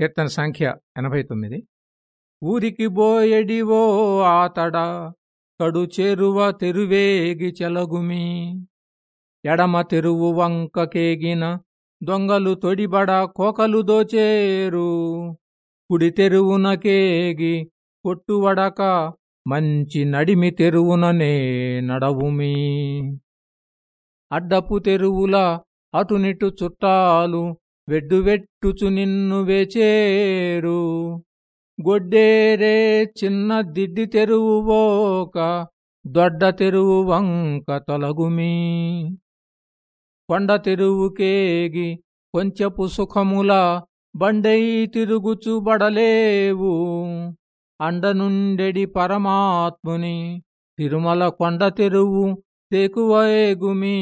కీర్తన సంఖ్య ఎనభై తొమ్మిది ఊరికి బోయడివో ఆతడ కడు చెరువ తెరువేగి చెలగుమి. ఎడమ తెరువు వంకకేగిన దొంగలు తొడిబడ కోకలు దోచేరు. కుడి తెరువునకేగి కొట్టువడక మంచి నడిమి తెరువుననే నడవుమి. అడ్డపు తెరువుల అటునిటు చుట్టాలు వెడ్డువెట్టుచు నిన్ను వేచేరు. గొడ్డేరే చిన్న దిడ్డి తెరువువోక దొడ్డ తెరువు వంక తొలగుమీ. కొండ తెరువుకేగి కొంచెపు సుఖముల బండై తిరుగుచు బడలేవు. అండనుండెడి పరమాత్ముని తిరుమల కొండ తెరువు తెకువేగుమీ